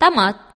طمط